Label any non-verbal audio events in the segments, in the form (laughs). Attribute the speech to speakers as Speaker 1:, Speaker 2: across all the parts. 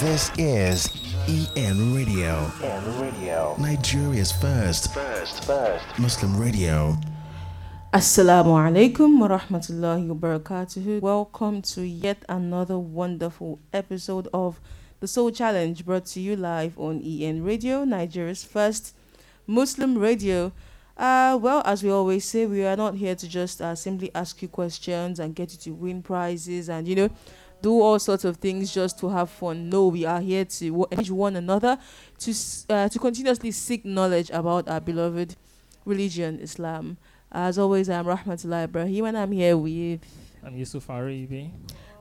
Speaker 1: This is EN Radio,
Speaker 2: EN Radio.
Speaker 1: Nigeria's first
Speaker 2: First, first.
Speaker 1: Muslim radio.
Speaker 3: Assalamu alaikum wa rahmatullahi wa barakatuhu. Welcome to yet another wonderful episode of the Soul Challenge brought to you live on EN Radio, Nigeria's first Muslim radio. Uh, well, as we always say, we are not here to just uh, simply ask you questions and get you to win prizes and, you know, do all sorts of things just to have fun. No, we are here to encourage one another to uh, to continuously seek knowledge about our beloved religion, Islam. As always, I'm Rahmatullah Ibrahim and I'm here with
Speaker 4: I'm Yusuf Aribi.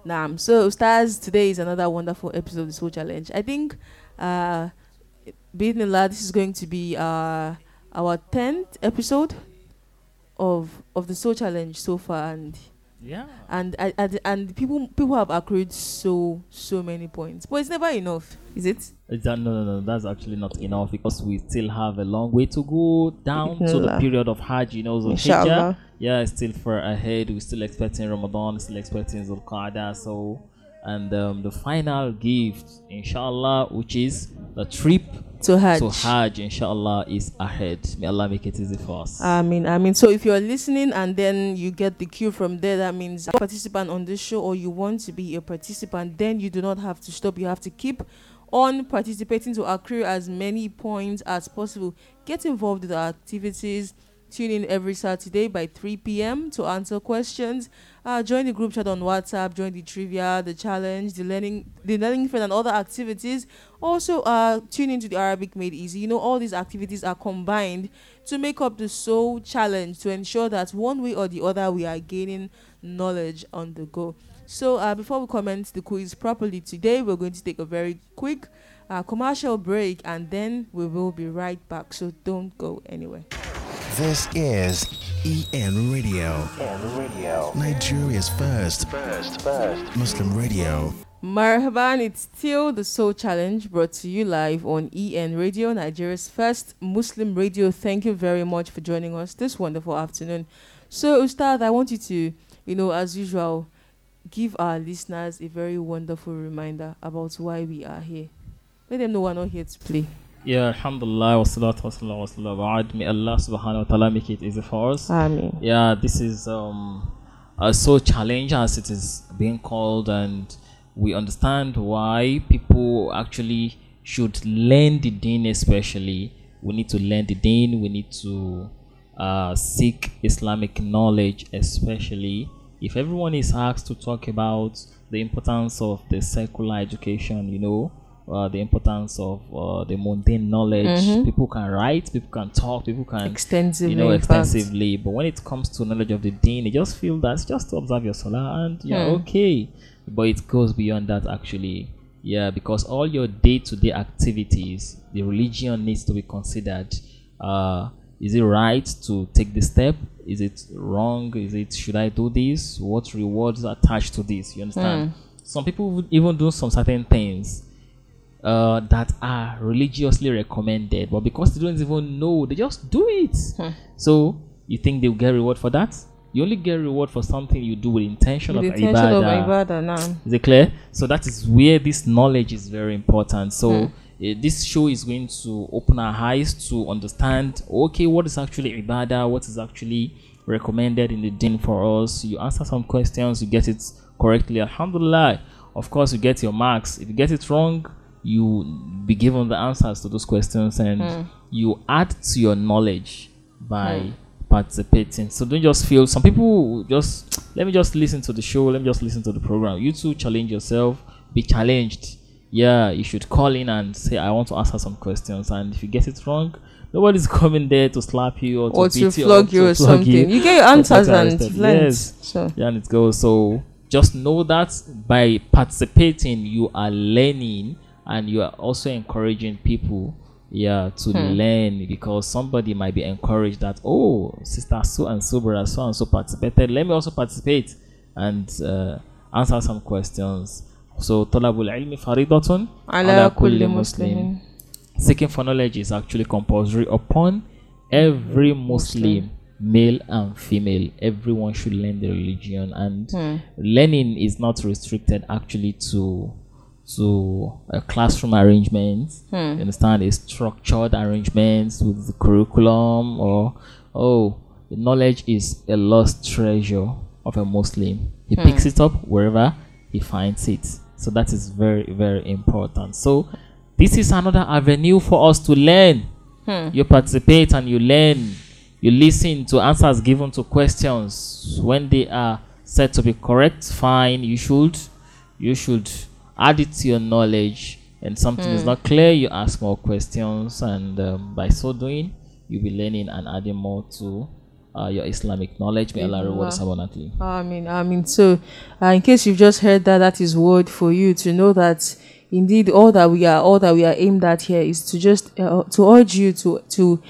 Speaker 3: Nam. So, Stars, today is another wonderful episode of the Soul Challenge. I think, uh, lad, this is going to be uh, our 10th episode of of the Soul Challenge so far. And
Speaker 4: Yeah.
Speaker 3: and and, and, and people people have accrued so so many points but it's never enough is it?
Speaker 4: that, no, no, no, that's actually not enough because we still have a long way to go down to the period of Hajj. You know, Zul
Speaker 3: Inshallah.
Speaker 4: Yeah, it's still far ahead. We're still expecting Ramadan, still expecting Zul Qa'dah. So, and um, the final gift, inshallah, which is the trip
Speaker 3: to hajj
Speaker 4: to Hajj, inshallah, is ahead. May Allah make it easy for us.
Speaker 3: I mean, I mean, so if you're listening and then you get the cue from there, that means a participant on this show or you want to be a participant, then you do not have to stop. You have to keep on participating to accrue as many points as possible. Get involved with our activities. Tune in every Saturday by 3 p.m. to answer questions. Uh, join the group chat on WhatsApp. Join the trivia, the challenge, the learning, the learning friend, and other activities. Also, uh, tune into the Arabic Made Easy. You know, all these activities are combined to make up the soul challenge to ensure that one way or the other we are gaining knowledge on the go. So, uh, before we comment the quiz properly today, we're going to take a very quick uh, commercial break and then we will be right back. So, don't go anywhere.
Speaker 1: This is EN Radio,
Speaker 2: EN Radio.
Speaker 1: Nigeria's first
Speaker 2: First, first.
Speaker 1: Muslim radio.
Speaker 3: Marhaban, it's still the Soul Challenge brought to you live on EN Radio, Nigeria's first Muslim radio. Thank you very much for joining us this wonderful afternoon. So, Ustad, I want you to, you know, as usual, give our listeners a very wonderful reminder about why we are here. Let them know we're not here to play.
Speaker 4: Yeah, alhamdulillah, wa salatu wa salam wa salam wa. May Allah subhanahu wa ta'ala make it easy for us.
Speaker 3: Amen.
Speaker 4: yeah this is um uh, so challenging as it is being called and we understand why people actually should learn the deen especially we need to learn the deen we need to uh, seek islamic knowledge especially if everyone is asked to talk about the importance of the secular education you know uh, the importance of uh, the mundane knowledge. People can write people can talk people can
Speaker 3: Extensively,
Speaker 4: you know extensively. But when it comes to knowledge of the deen you just feel that's just to observe your salah and you're
Speaker 3: Hmm.
Speaker 4: okay. But it goes beyond that actually. Yeah because all your day-to-day activities the religion needs to be considered. Uh is it right to take this step? Is it wrong? Is it should i do this? What rewards are attached to this? You understand?
Speaker 3: Hmm.
Speaker 4: some people would even do some certain things uh, that are religiously recommended, but because they don't even know, they just do it. So you think they'll get reward for that? You only get reward for something you do with intention
Speaker 3: With
Speaker 4: of
Speaker 3: intention of
Speaker 4: ibadah.
Speaker 3: ibadah now.
Speaker 4: Is it clear? So that is where this knowledge is very important. So eh, this show is going to open our eyes to understand okay, what is actually ibadah, what is actually recommended in the din for us. You answer some questions, you get it correctly. Alhamdulillah. Of course, you get your marks. If you get it wrong, you be given the answers to those questions and hmm. you add to your knowledge by hmm. participating. So don't just feel some people just let me just listen to the show, let me just listen to the program. You too challenge yourself, be challenged. Yeah, you should call in and say I want to answer some questions and if you get it wrong, nobody's (laughs) coming there to slap you or to,
Speaker 3: Or to
Speaker 4: beat you
Speaker 3: flog you or
Speaker 4: to flog
Speaker 3: something. You get your answers and.
Speaker 4: Yes.
Speaker 3: So,
Speaker 4: Yeah, and it goes. So just know that by participating, you are learning and you are also encouraging people, yeah, to learn because somebody might be encouraged that oh, sister so and so, brother so and so participated. Let me also participate and uh, answer some questions. So talabul ilmi faridatun
Speaker 3: ala kulli muslimin.
Speaker 4: seeking for knowledge is actually compulsory upon every Muslim, male and female. Everyone should learn the religion, and learning is not restricted actually to to a uh, classroom arrangement.
Speaker 3: Hmm.
Speaker 4: You understand a structured arrangement with the curriculum, or oh, the knowledge is a lost treasure of a Muslim. He hmm. picks it up wherever he finds it. So that is very very important. So this is another avenue for us to learn. Hmm. You participate and you learn. You listen to answers given to questions when they are said to be correct. Fine, you should you should add it to your knowledge. And something is not clear, you ask more questions, and um, by so doing, you'll be learning and adding more to uh, your Islamic knowledge. May Allah reward us abundantly.
Speaker 3: I mean, I mean, so uh, in case you've just heard that, that is word for you to know that indeed all that we are, all that we are aimed at here is to just uh, to urge you to to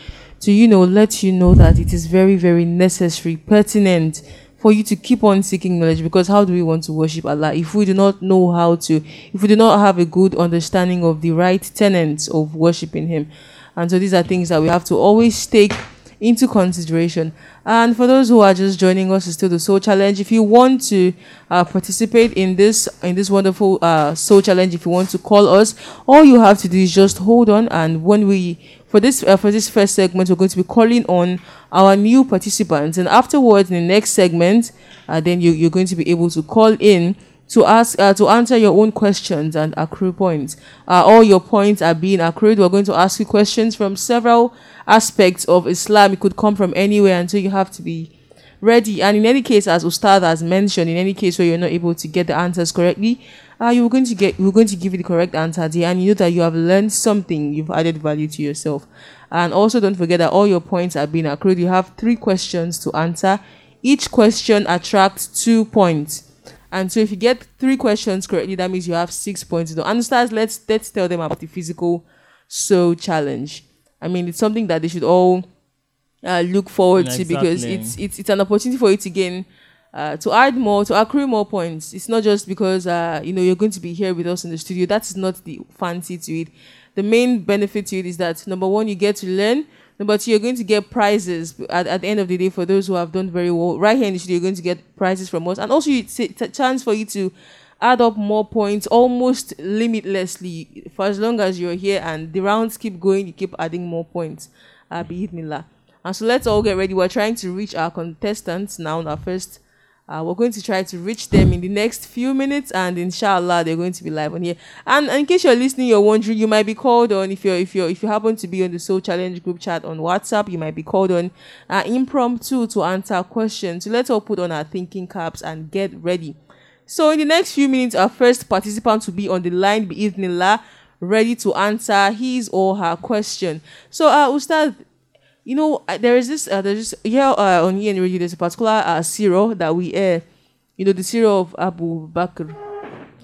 Speaker 3: to you know let you know that it is very very necessary, pertinent for you to keep on seeking knowledge because how do we want to worship Allah if we do not know how to, if we do not have a good understanding of the right tenets of worshiping Him, and so these are things that we have to always take into consideration. And for those who are just joining us, it's still the Soul Challenge. If you want to uh, participate in this in this wonderful uh, Soul Challenge, if you want to call us, all you have to do is just hold on. And when we for this uh, for this first segment, we're going to be calling on our new participants, and afterwards, in the next segment, uh, then you, you're going to be able to call in to ask uh, to answer your own questions and accrue points. Uh, all your points are being accrued. We're going to ask you questions from several aspects of Islam. It could come from anywhere, so you have to be ready. And in any case, as Ustad has mentioned, in any case where you're not able to get the answers correctly, uh, you're going to get we're going to give you the correct answer there, and you know that you have learned something. You've added value to yourself. And also, don't forget that all your points are being accrued. You have three questions to answer. Each question attracts two points. And so if you get three questions correctly, that means you have six points. To understand, let's let's tell them about the physical soul challenge. I mean, it's something that they should all uh, look forward to because it's it's it's an opportunity for you to gain uh, to add more to accrue more points. It's not just because uh, you know you're going to be here with us in the studio. That's not the fancy to it. The main benefit to it is that number one, you get to learn. Number two, you're going to get prizes at, at the end of the day for those who have done very well. Right here in the studio, you're going to get prizes from us, and also it's a chance for you to add up more points almost limitlessly for as long as you're here and the rounds keep going you keep adding more points uh Mila. And so let's all get ready. We're trying to reach our contestants now our first uh, we're going to try to reach them in the next few minutes and inshallah they're going to be live on here. And, and in case you're listening you're wondering you might be called on if you're if you're if you happen to be on the soul challenge group chat on whatsapp you might be called on uh, impromptu to answer questions. So let's all put on our thinking caps and get ready. So in the next few minutes, our first participant will be on the line, be bi'idhnillah, ready to answer his or her question. So, uh, Ustad, you know, there is this, uh, there's this, here uh, on EN Radio, there's a particular uh, zero that we air, you know, the zero of Abu Bakr,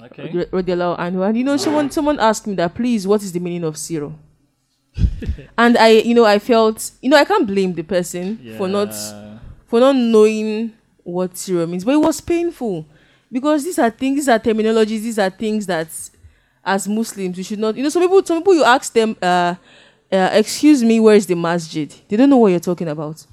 Speaker 4: Okay.
Speaker 3: radiallahu anhu. And, you know, someone, someone asked me that, please, what is the meaning of zero? (laughs) and I, you know, I felt, you know, I can't blame the person for not for not knowing what zero means. But it was painful because these are things, these are terminologies, these are things that as Muslims we should not. You know, some people, some people you ask them, uh, uh, "Excuse me, where is the masjid?" They don't know what you're talking about.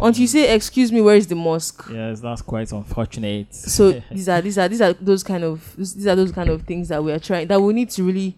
Speaker 3: Until you say, "Excuse me, where is the mosque?"
Speaker 4: Yes, that's quite unfortunate.
Speaker 3: So (laughs) these are these are these are those kind of these are those kind of things that we are trying that we need to really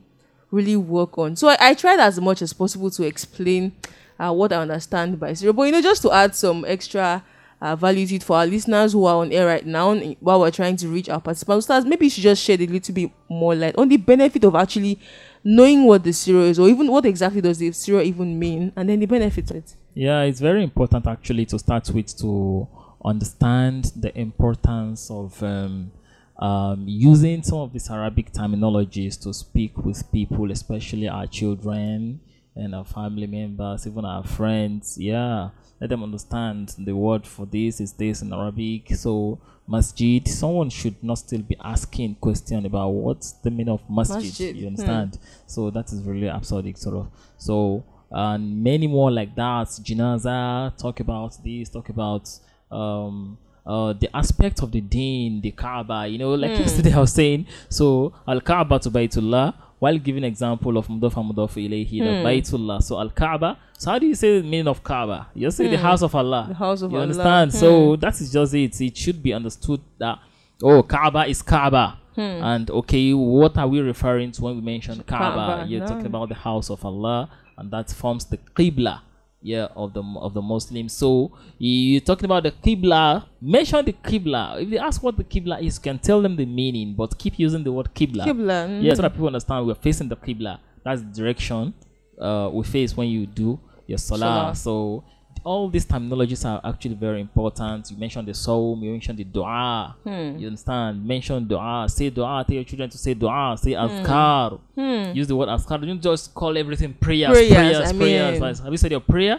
Speaker 3: really work on. So I, I tried as much as possible to explain uh, what I understand by zero, but you know, just to add some extra uh, it for our listeners who are on air right now while we're trying to reach our participants, maybe you should just shed a little bit more light on the benefit of actually knowing what the zero is, or even what exactly does the zero even mean, and then the benefits of it.
Speaker 4: Yeah, it's very important actually to start with to understand the importance of um, um, using some of these Arabic terminologies to speak with people, especially our children and our family members, even our friends. Yeah, let them understand the word for this is this in Arabic. So masjid, someone should not still be asking question about what's the meaning of masjid.
Speaker 3: Masjid,
Speaker 4: You
Speaker 3: hmm.
Speaker 4: understand? So that is really absurd, sort of. So and many more like that. Jinaza, talk about this, talk about um uh the aspect of the deen, the Kaaba. You know, like yesterday I was saying. So Al Kaaba to Baytullah. While giving example of Mudaf Mudaf ilayhi, the hmm. Baytullah. So Al Kaaba. So how do you say the meaning of Kaaba? You say the hmm. house of Allah.
Speaker 3: The house of
Speaker 4: you
Speaker 3: Allah.
Speaker 4: understand? So hmm. that is just it. It should be understood that oh Kaaba is Kaaba. And okay, what are we referring to when we mention Kaaba?
Speaker 3: Kaaba,
Speaker 4: You're
Speaker 3: no.
Speaker 4: talking about the house of Allah, and that forms the Qibla, yeah, of the of the Muslims. So you're talking about the Qibla. Mention the Qibla. If they ask what the Qibla is, you can tell them the meaning, but keep using the word Qibla.
Speaker 3: Qibla, mm.
Speaker 4: Yeah, so that people understand we're facing the Qibla. That's the direction uh, we face when you do your Salah.
Speaker 3: Salah.
Speaker 4: So all these terminologies are actually very important. You mentioned the soul, you mentioned the dua.
Speaker 3: Hmm.
Speaker 4: You understand? Mention dua. Say dua. Tell your children to say dua. Say
Speaker 3: Hmm.
Speaker 4: azkar. Use the word azkar. Don't just call everything prayers.
Speaker 3: Prayers,
Speaker 4: Prayers.
Speaker 3: I
Speaker 4: Prayers.
Speaker 3: mean-
Speaker 4: Have you said your prayer?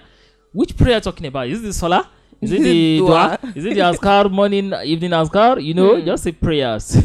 Speaker 4: Which prayer are you talking about? Is this the salah? Is it the (laughs) dua? Is it the azkar morning, evening azkar? You know,
Speaker 3: Hmm.
Speaker 4: just say prayers.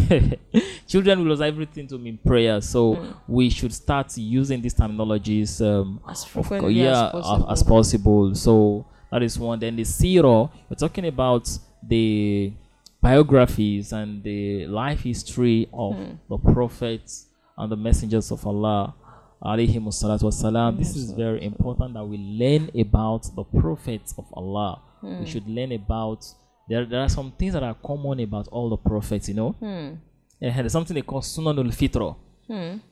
Speaker 4: (laughs) Children will use everything to mean prayers. So
Speaker 3: Hmm.
Speaker 4: we should start using these terminologies um,
Speaker 3: As
Speaker 4: of
Speaker 3: frequently
Speaker 4: co-
Speaker 3: as
Speaker 4: yeah,
Speaker 3: possible.
Speaker 4: as possible. So that is one. Then the zero, we're talking about the biographies and the life history of
Speaker 3: Hmm.
Speaker 4: the prophets and the messengers of Allah. alayhimu salatu. This is very important that we learn about the prophets of Allah.
Speaker 3: Hmm.
Speaker 4: We should learn about there, there are some things that are common about all the prophets, you know.
Speaker 3: Hmm.
Speaker 4: Eh, there's something they call Sunanul Fitro.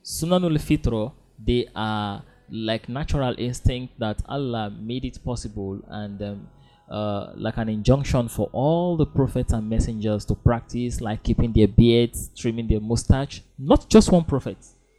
Speaker 4: Sunanul Fitro, they are like natural instinct that Allah made it possible and um, uh, like an injunction for all the prophets and messengers to practice, like keeping their beards, trimming their mustache. Not just one prophet.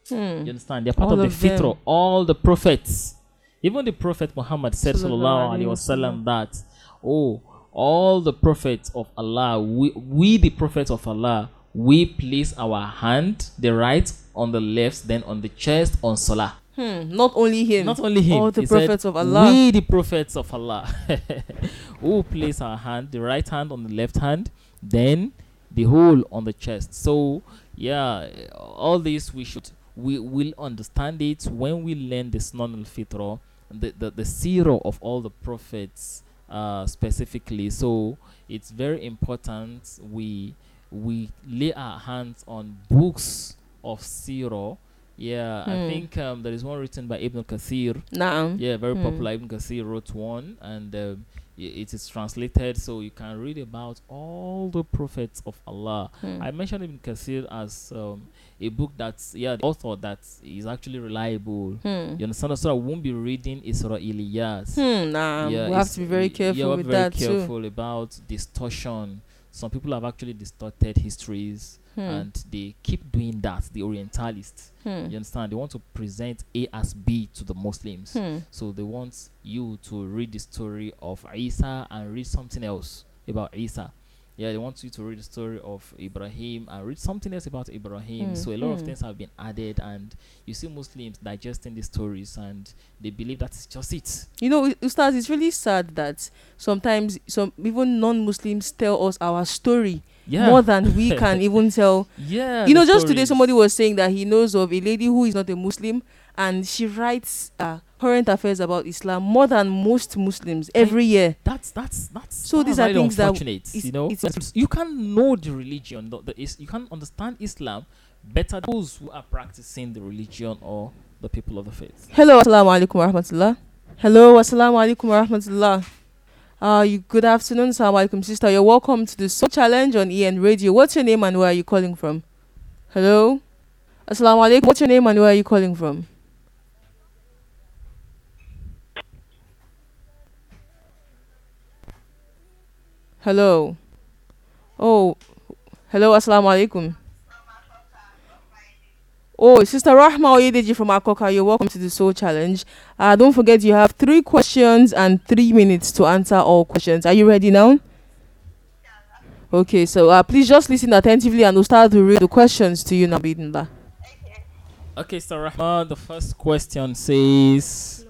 Speaker 4: You understand? They're part
Speaker 3: All
Speaker 4: of the
Speaker 3: of them.
Speaker 4: fitro. All the prophets. Even the Prophet Muhammad said,
Speaker 3: Sallallahu Alaihi
Speaker 4: Wasallam, that, oh, all the prophets of Allah, we, we the prophets of Allah, we place our hand, the right on the left, then on the chest on Salah.
Speaker 3: Hmm. Not only him.
Speaker 4: Not only him.
Speaker 3: All the
Speaker 4: he said,
Speaker 3: prophets of Allah.
Speaker 4: We the prophets of Allah. (laughs) who place our hand, the right hand on the left hand, then the whole on the chest. So yeah, all this we should we will understand it when we learn the Sunan al-Fitra, the, the the zero of all the prophets uh, specifically. So it's very important we we lay our hands on books of zero. Yeah, I
Speaker 3: Hmm.
Speaker 4: think um, there is one written by Ibn Kathir.
Speaker 3: Naam.
Speaker 4: Yeah, very
Speaker 3: Hmm.
Speaker 4: popular. Ibn Kathir wrote one, and um, i- it is translated, so you can read about all the prophets of Allah.
Speaker 3: Hmm.
Speaker 4: I mentioned Ibn Kathir as um, a book that's yeah, the author that is actually reliable.
Speaker 3: Hmm.
Speaker 4: You understand? So I won't be reading Israeliyat.
Speaker 3: Hmm. Nah. we have to be very
Speaker 4: yeah,
Speaker 3: careful
Speaker 4: we're
Speaker 3: with
Speaker 4: very
Speaker 3: that too.
Speaker 4: careful about distortion. Some people have actually distorted histories,
Speaker 3: Hmm.
Speaker 4: and they keep doing that. The Orientalists,
Speaker 3: Hmm.
Speaker 4: you understand? They want to present A as B to the Muslims.
Speaker 3: Hmm.
Speaker 4: So they want you to read the story of Isa and read something else about Isa. Yeah, they want you to read the story of Ibrahim and read something else about Ibrahim.
Speaker 3: Mm,
Speaker 4: So a lot of
Speaker 3: mm.
Speaker 4: things have been added, and you see Muslims digesting the stories, and they believe that is just it.
Speaker 3: You know, Ustaz, it's really sad that sometimes some even non-Muslims tell us our story
Speaker 4: Yeah,
Speaker 3: more than we (laughs) can even tell.
Speaker 4: yeah.
Speaker 3: you know, just today
Speaker 4: stories.
Speaker 3: somebody was saying that he knows of a lady who is not a Muslim and she writes uh, current affairs about Islam more than most Muslims every year.
Speaker 4: That's that's that's
Speaker 3: So these are things that
Speaker 4: you know, you can know the religion, the, the is you can understand Islam better those who are practicing the religion or the people of the faith.
Speaker 3: Hello, assalamu alaikum wa rahmatullah. Hello, assalamu alaikum wa rahmatullah. Uh, you, good afternoon, assalamu alaikum, sister. You're welcome to the Soul Challenge on EN Radio. What's your name and where are you calling from? Hello? Assalamu alaikum. What's your name and where are you calling from? Hello? Oh, hello, assalamu alaikum. Oh, Sister Rahma Oyedeji from Akoka, you're welcome to the Soul Challenge. Uh, don't forget you have three questions and three minutes to answer all questions. Are you ready now? Okay, so uh, please just listen attentively and we'll start to read the questions to you now, Bidinla.
Speaker 4: Okay, so Rahman, the first question says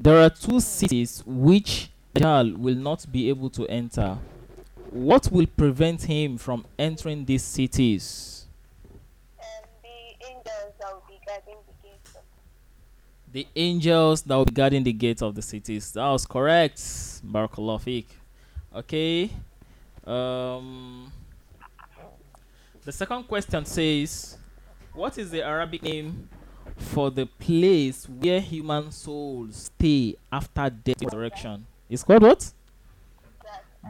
Speaker 4: there are two cities which Dajjal will not be able to enter. What will prevent him from entering these cities?
Speaker 5: and the angels that will be guarding the gates of
Speaker 4: The angels that will be guarding the gates of the cities. That was correct. Barakallah fik. Okay. Um, the second question says, What is the Arabic name for the place where human souls stay after death resurrection? It's called what?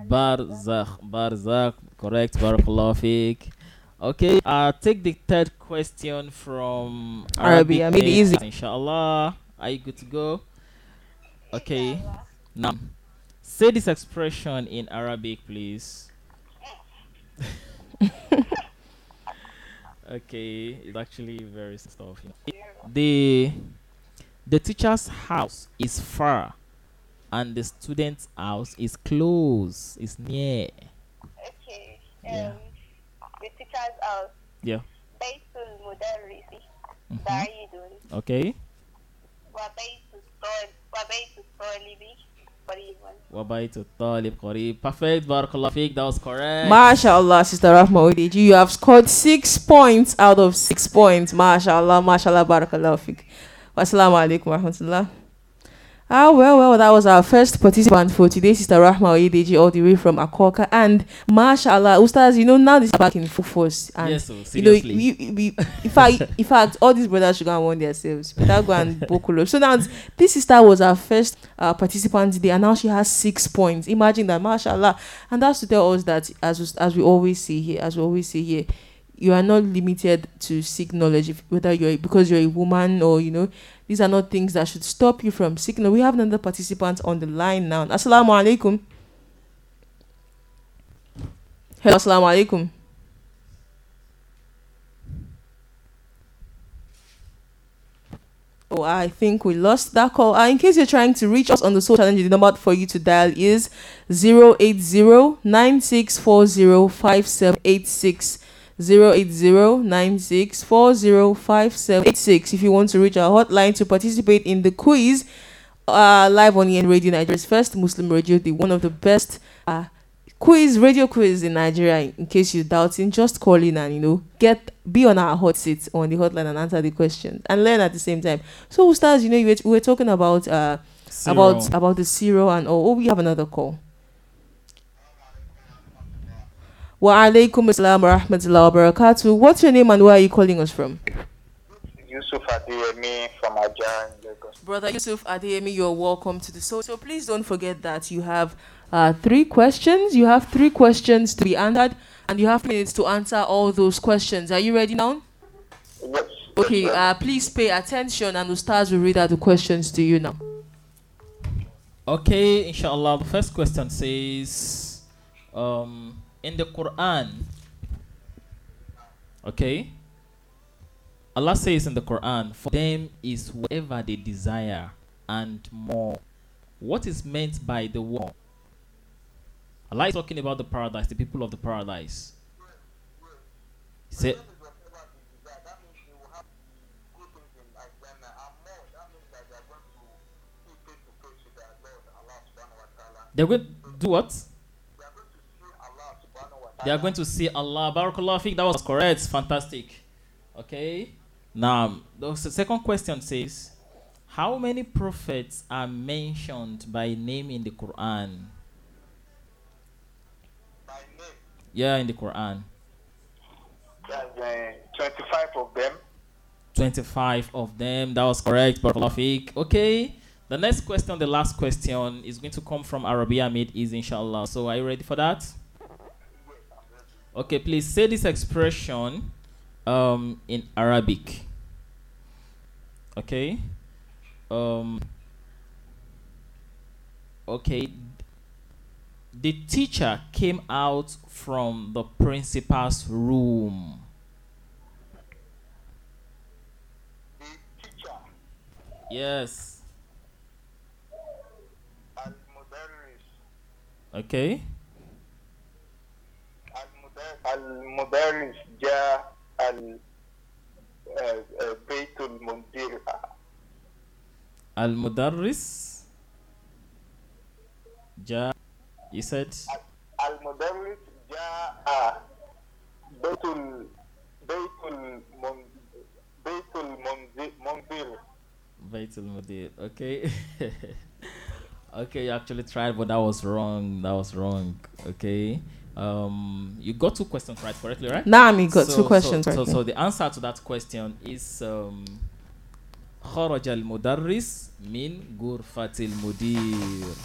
Speaker 4: Barzakh. Barzakh. Correct. Barakallah. Okay, uh, take the third question from
Speaker 3: Arabic, I made it easy.
Speaker 4: Inshallah, are you good to go? Okay, now say this expression in Arabic, please. (laughs) okay, it's actually very stuff. The the teacher's house is far, and the student's house is close. Is near.
Speaker 5: Okay.
Speaker 4: Yeah.
Speaker 5: Um, the teacher's house.
Speaker 4: Yeah.
Speaker 5: Baitul Mudarrisi.
Speaker 4: Mhm.
Speaker 5: Ba'idun.
Speaker 4: Okay. Wabaitu talib qarib. Perfect. Barakallah fiqh. That was correct.
Speaker 3: MashaAllah, Sister Rahma Odeji. You have scored six points out of six points. MashaAllah, MashaAllah, Barakallah Fik. Wassalamu alaikum wa rahmatullah. Ah, well, well, that was our first participant for today, Sister Rahma Oyedeji, all the way from Akoka. And mashallah, Ustaz, you know, now this is back in full force. And
Speaker 4: yes, so
Speaker 3: you know,
Speaker 4: seriously.
Speaker 3: we, we, in fact, (laughs) in fact, all these brothers should go and warn themselves. Better go and bokolo. So now, this sister was our first uh, participant today, and now she has six points. Imagine that, mashallah. And that's to tell us that, as as we always see here, as we always see here, you are not limited to seek knowledge, if, whether you're because you're a woman or you know. These are not things that should stop you from seeking. We have another participant on the line now. Assalamu alaikum. Hello, assalamu alaikum. Oh, I think we lost that call. Uh, in case you're trying to reach us on the Soul challenge, the number for you to dial is 080-9640-5786. 080-9640-5786. If you want to reach our hotline to participate in the quiz, uh, live on EN Radio Nigeria's first Muslim radio, the one of the best uh, quiz radio quiz in Nigeria. In case you're doubting, just call in and you know get be on our hot seat on the hotline and answer the questions and learn at the same time. So, Ustaz, you know, you were, we were talking about uh about
Speaker 4: Zero.
Speaker 3: about the zero and oh, oh, we have another call. Wa alaikum assalam wa rahmatullahi wa barakatuh. What's your name and where are you calling us from?
Speaker 6: Yusuf Adeyemi from Aja in Lagos.
Speaker 3: Brother Yusuf Adeyemi, you're welcome to the show. So please don't forget that you have uh, three questions. You have three questions to be answered, and you have minutes to answer all those questions. Are you ready now?
Speaker 6: Yes.
Speaker 3: Okay, uh, please pay attention, and the stars will read out the questions to you now.
Speaker 4: Okay, inshallah. The first question says, um, in the Quran, okay, Allah says in the Quran, for them is whatever they desire and more. What is meant by the word? Allah is talking about the paradise, the people of the paradise. Say, they're going to do what? They are going to see Allah. Barakallah fik. That was correct. Fantastic. Okay. Now, the second question says, how many prophets are mentioned by name in the Quran?
Speaker 6: Name,
Speaker 4: Yeah, in the Quran.
Speaker 6: that's, uh, 25 of them.
Speaker 4: 25 of them. That was correct. Barakallah. Okay. The next question, the last question, is going to come from Arabia Made Easy, inshallah. So, are you ready for that? Okay, please say this expression um, in Arabic. Okay. Um, okay. The teacher came out from the principal's room. Yes. Okay.
Speaker 6: Al-Mudarris جاء آه، آه، بيت
Speaker 4: Al Mudarris. Ja. You said.
Speaker 6: المدرس جاء بيت ال بيت المن بيت المنذر منذر
Speaker 4: Baitul Mudir. Okay. okay, you actually tried, but that was wrong. That was wrong. Okay. Um, you got two questions right correctly, right?
Speaker 3: Naam, you got
Speaker 4: So-
Speaker 3: two questions
Speaker 4: so,
Speaker 3: right.
Speaker 4: So,
Speaker 3: now.
Speaker 4: so the answer to that question is um, خرج المدرس من غرفة المدير.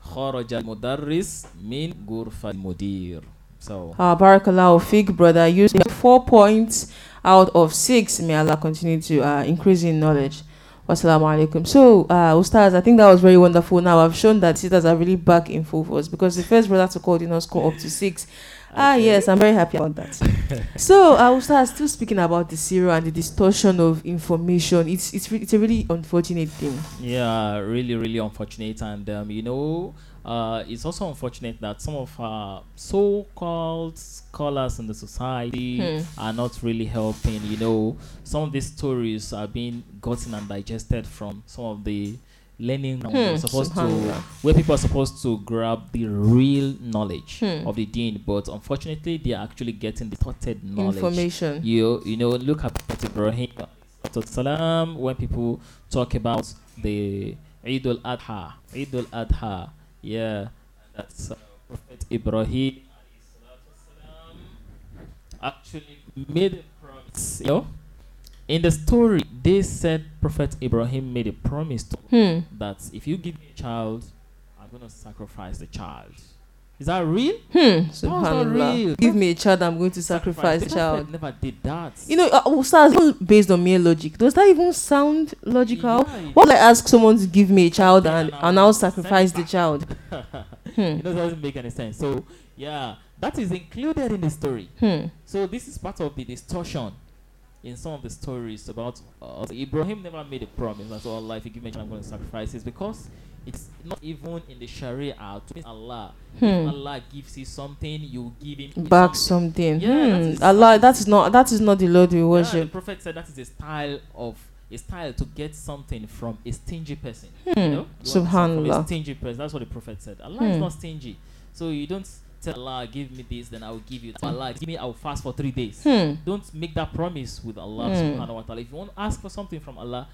Speaker 4: خرج المدرس من غرفة المدير. So
Speaker 3: Uh, Barakallahu Fig, brother. You have four points out of six. May Allah continue to uh, increase in knowledge. Wassalamu alaikum. So, uh, Ustaz, I think that was very wonderful. Now, I've shown that sisters are really back in full force because the first brother to call did not score up to six. Ah, yes, I'm very happy about that. (laughs) so, uh, Ustaz, still speaking about the zero and the distortion of information, it's, it's, it's a really unfortunate thing.
Speaker 4: Yeah, really, really unfortunate, and um, you know, uh, it's also unfortunate that some of our so-called scholars in the society
Speaker 3: Hmm.
Speaker 4: are not really helping. You know, some of these stories are being gotten and digested from some of the learning
Speaker 3: Hmm,
Speaker 4: supposed to where people are supposed to grab the real knowledge
Speaker 3: Hmm.
Speaker 4: of the deen, but unfortunately, they are actually getting distorted knowledge
Speaker 3: Information.
Speaker 4: you you know look at Prophet Ibrahim salam when people talk about the Eid Adha Eid Adha yeah that's uh, Prophet Ibrahim actually made a promise you know? In the story they said Prophet Ibrahim made a promise to
Speaker 3: Hmm.
Speaker 4: that if you give me a child I'm going to sacrifice the child is that real
Speaker 3: Hmm. Subhanallah.
Speaker 4: real.
Speaker 3: Give me a child, I'm going to sacrifice The child.
Speaker 4: Never did that
Speaker 3: You know, uh, Ustaz, not based on mere logic. Does that even sound logical?
Speaker 4: Yeah,
Speaker 3: What if I ask someone to give me a child and, and I'll sacrifice the child? (laughs) Hmm.
Speaker 4: it doesn't make any sense. So yeah, that is included in the story.
Speaker 3: Hmm.
Speaker 4: So this is part of the distortion in some of the stories about uh, Ibrahim never made a promise that oh Allah if you give me a child I'm going to sacrifice it because it's not even in the Sharia to mean Allah.
Speaker 3: Hmm.
Speaker 4: If Allah gives you something, you give him
Speaker 3: Back
Speaker 4: something.
Speaker 3: something.
Speaker 4: Yeah,
Speaker 3: hmm.
Speaker 4: is-
Speaker 3: Allah, that is not that is not the Lord we
Speaker 4: Yeah, the. Prophet said that is a style of a style to get something from a stingy person.
Speaker 3: Hmm.
Speaker 4: You know, You
Speaker 3: Subhanallah.
Speaker 4: stingy person. That's what the Prophet said. Allah
Speaker 3: Hmm.
Speaker 4: is not stingy. So you don't tell Allah, give me this, then I will give you. that. Allah, give me, I will fast for three days.
Speaker 3: Hmm.
Speaker 4: Don't make that promise with Allah
Speaker 3: Hmm.
Speaker 4: subhanahu wa ta'ala. If you want to ask for something from Allah,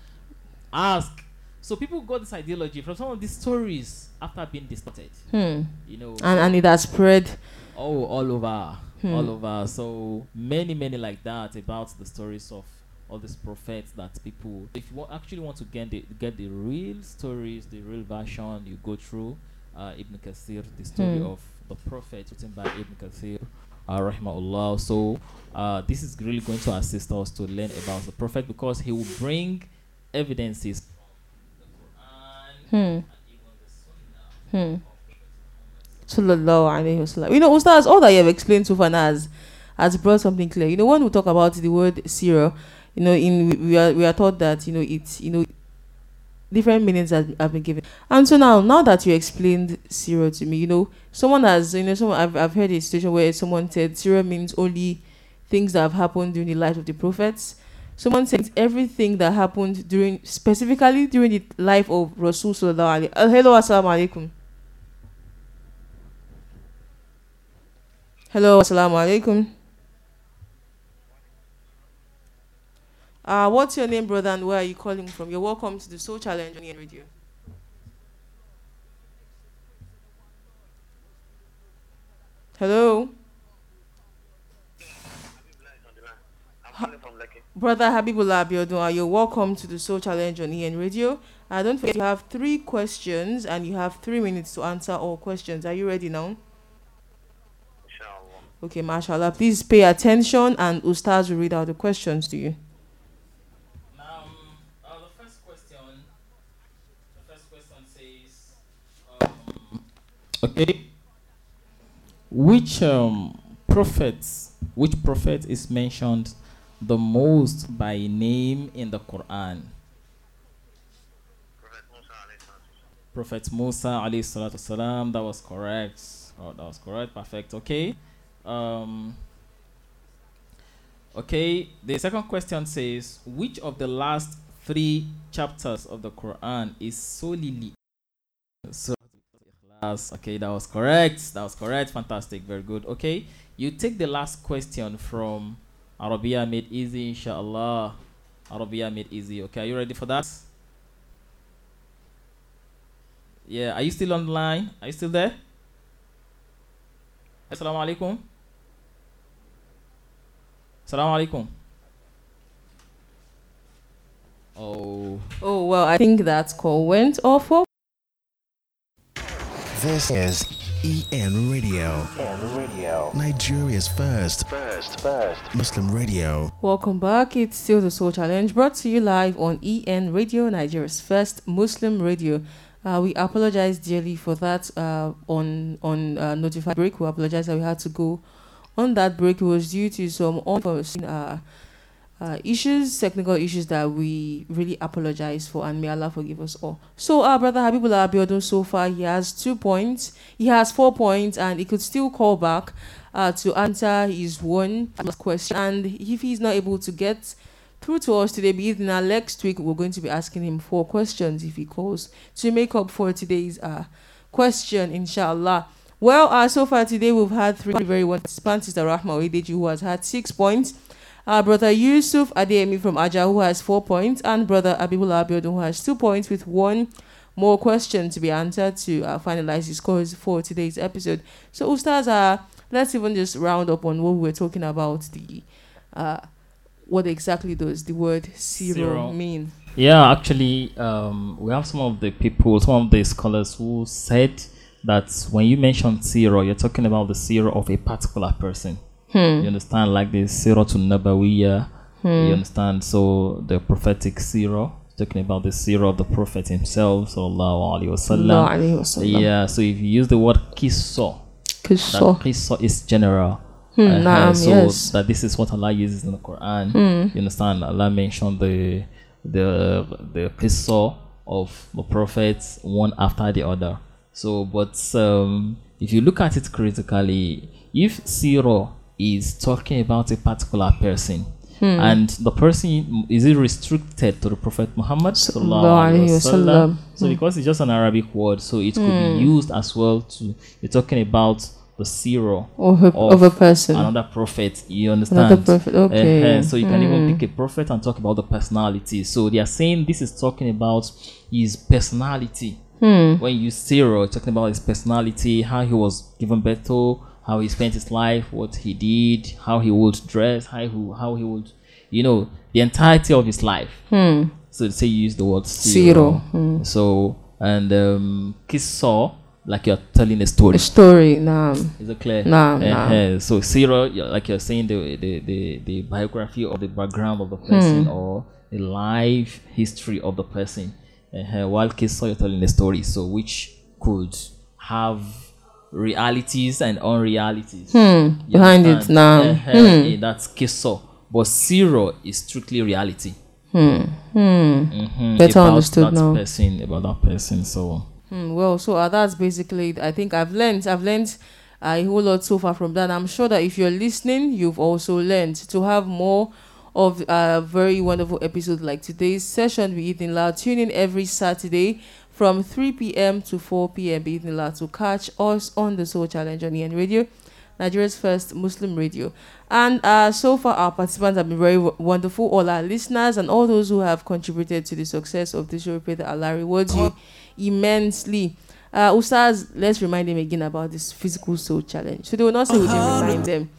Speaker 4: ask. So people got this ideology from some of these stories after being distorted.
Speaker 3: Hmm.
Speaker 4: You know,
Speaker 3: And and it has spread.
Speaker 4: oh, all over,
Speaker 3: Hmm.
Speaker 4: all over. So many, many like that about the stories of all these prophets that people. If you want, actually want to get the get the real stories, the real version, you go through uh, Ibn Kathir, the story
Speaker 3: Hmm.
Speaker 4: of the prophet written by Ibn Kathir. Uh, rahimahullah. So uh, this is really going to assist us to learn about the prophet because he will bring evidences from the Quran
Speaker 3: Hmm. Hmm. Sallallahu alayhi wasallam. You know, Ustaz, all that you have explained so far has, has brought something clear. You know, when we talk about the word zero, you know, in we- are we are taught that you know it's you know different meanings have, have been given. And so now, now that you explained zero to me, you know, someone has you know, someone I've I've heard a situation where someone said zero means only things that have happened during the life of the prophets. Someone said everything that happened during specifically during the life of Rasul sallallahu alaihi. Uh, hello, assalamu alaikum. Hello, assalamu alaikum. Uh, what's your name, brother, and where are you calling from? You're welcome to the Soul Challenge on radio. Hello,
Speaker 6: I'm calling from Lekki.
Speaker 3: Brother Habibullah Abiodun. uh, You're welcome to the Soul Challenge on EN Radio. Uh, don't forget you have three questions and you have three minutes to answer all questions. Are you ready now?
Speaker 6: Inshallah.
Speaker 3: Okay, mashallah. Please pay attention and Ustaz will read out the questions to you.
Speaker 4: Now, um, uh, the first question, the first question says, um, okay, which um, prophets, which prophet is mentioned the most by name in the Quran?
Speaker 6: Prophet Musa alayhi salatu
Speaker 4: Prophet Musa alayhi salatu salam. That was correct. Oh, that was correct. Perfect. Okay. Um. Okay. The second question says, which of the last three chapters of the Quran is solely Al-Ikhlas? Okay, that was correct. That was correct. Fantastic. Very good. Okay, you take the last question from Arabia made easy, inshallah. Arabia made easy. Okay, are you ready for that? Yeah, are you still on the line? Are you still there? Assalamu alaikum. Assalamu alaikum. Oh,
Speaker 3: Oh, well, I think that call went off.
Speaker 1: This is EN Radio.
Speaker 2: EN Radio.
Speaker 1: Nigeria's first
Speaker 2: First. First.
Speaker 1: Muslim radio.
Speaker 3: Welcome back. It's still the Soul Challenge brought to you live on EN Radio, Nigeria's first Muslim radio. Uh, we apologize dearly for that uh, on on uh, notified break. We apologize that we had to go on that break. It was due to some unforeseen uh, uh, issues, technical issues that we really apologize for, and may Allah forgive us all. So, our brother Habibullah Abiodun, so far he has two points. He has four points, and he could still call back uh, to answer his one last question. And if he's not able to get through to us today, be now next week we're going to be asking him four questions if he calls to make up for today's uh, question, inshallah. Well, uh, so far today we've had three very well participants. Sister Rahma Oyedeji, who has had six points. Uh, brother Yusuf Adeyemi from Aja, who has four points, and brother Abibullah Abiodun, who has two points, with one more question to be answered to uh, finalize the scores for today's episode. So, Ustaz, uh, let's even just round up on what we were talking about. The uh, what exactly does the word zero,
Speaker 4: Zero.
Speaker 3: mean?
Speaker 4: Yeah, actually, um, we have some of the people, some of the scholars who said that when you mention zero, you're talking about the zero of a particular person. You understand, like the zero to Nabawiya. You understand? So the prophetic zero, talking about the zero of the prophet himself, sallallahu alaihi wasallam. Yeah. So if you use the word qissa,
Speaker 3: Cause
Speaker 4: that
Speaker 3: so,
Speaker 4: is general.
Speaker 3: Hmm, naam,
Speaker 4: so
Speaker 3: yes.
Speaker 4: that this is what Allah uses in the Quran.
Speaker 3: Hmm.
Speaker 4: You understand? Allah mentioned the the the qissa of the prophets one after the other. So, but um, if you look at it critically, if zero is talking about a particular person,
Speaker 3: Hmm.
Speaker 4: and the person is it restricted to the Prophet Muhammad
Speaker 3: Sallallahu
Speaker 4: sallallahu alaihi
Speaker 3: alaihi
Speaker 4: wasallam? So because it's just an Arabic word, so it could be used as well to you're talking about the zero
Speaker 3: of a, of a person.
Speaker 4: another prophet. You understand?
Speaker 3: Another prophet, okay.
Speaker 4: Eh-heh, so you can even pick a prophet and talk about the personality. So they are saying this is talking about his personality.
Speaker 3: Hmm.
Speaker 4: When you zero, talking about his personality, how he was given birth to, how he spent his life, what he did, how he would dress, how he, how he would, you know, the entirety of his life. So to say you use the word zero.
Speaker 3: Zero.
Speaker 4: So and um, qissa, like you're telling a story.
Speaker 3: a story. Nah.
Speaker 4: Is it clear?
Speaker 3: Nah, nah.
Speaker 4: Uh-huh. So zero, like you're saying, the, the the the biography or the background of the person
Speaker 3: Hmm.
Speaker 4: or the life history of the person. Uh-huh. While qissa, you're telling a story. So which could have realities and unrealities
Speaker 3: Hmm. Behind it now.
Speaker 4: Uh-huh. Eh, That's qissa. But zero is strictly reality. Mhm.
Speaker 3: Better
Speaker 4: About
Speaker 3: understood
Speaker 4: that
Speaker 3: now.
Speaker 4: person about that person. So
Speaker 3: Hmm, well, so uh, that's basically. I think I've learned. I've learned uh, a whole lot so far from that. I'm sure that if you're listening, you've also learned to have more of a very wonderful episode like today's session. Be eating loud. Tune in every Saturday from 3 p.m. to 4 p.m. Loud to catch us on the Soul Challenge on EN Radio. Nigeria's first Muslim radio. And uh, so far, our participants have been very w- wonderful. All our listeners and all those who have contributed to the success of this show, we pray that Allah rewards you immensely. Uh, Ustaz, let's remind them again about this physical soul challenge. So they will not say we didn't remind them.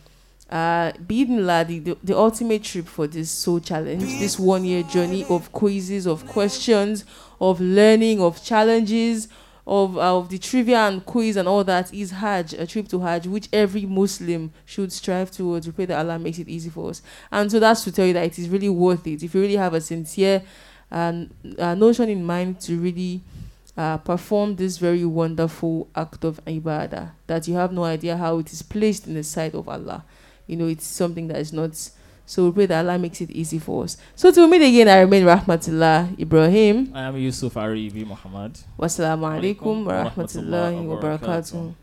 Speaker 3: Uh, ladi, the, the ultimate trip for this soul challenge, this one year journey of quizzes, of questions, of learning, of challenges, of uh, of the trivia and quiz and all that is Hajj, a trip to Hajj, which every Muslim should strive towards. We pray that Allah makes it easy for us. And so that's to tell you that it is really worth it. If you really have a sincere and uh, notion in mind to really uh, perform this very wonderful act of ibadah, that you have no idea how it is placed in the sight of Allah. You know, it's something that is not. So we pray that Allah makes it easy for us. So to meet again, I remain Rahmatullah Ibrahim.
Speaker 4: I am Yusuf Aribi Muhammad.
Speaker 3: Wassalamu alaikum wa
Speaker 4: Wa
Speaker 3: rahmatullahi
Speaker 4: rahmatullahi
Speaker 3: wa
Speaker 4: wa
Speaker 3: barakatuh.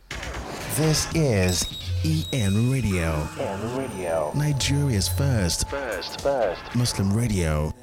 Speaker 1: This is EN Radio,
Speaker 2: EN Radio.
Speaker 1: Nigeria's first
Speaker 2: First. First.
Speaker 1: Muslim radio.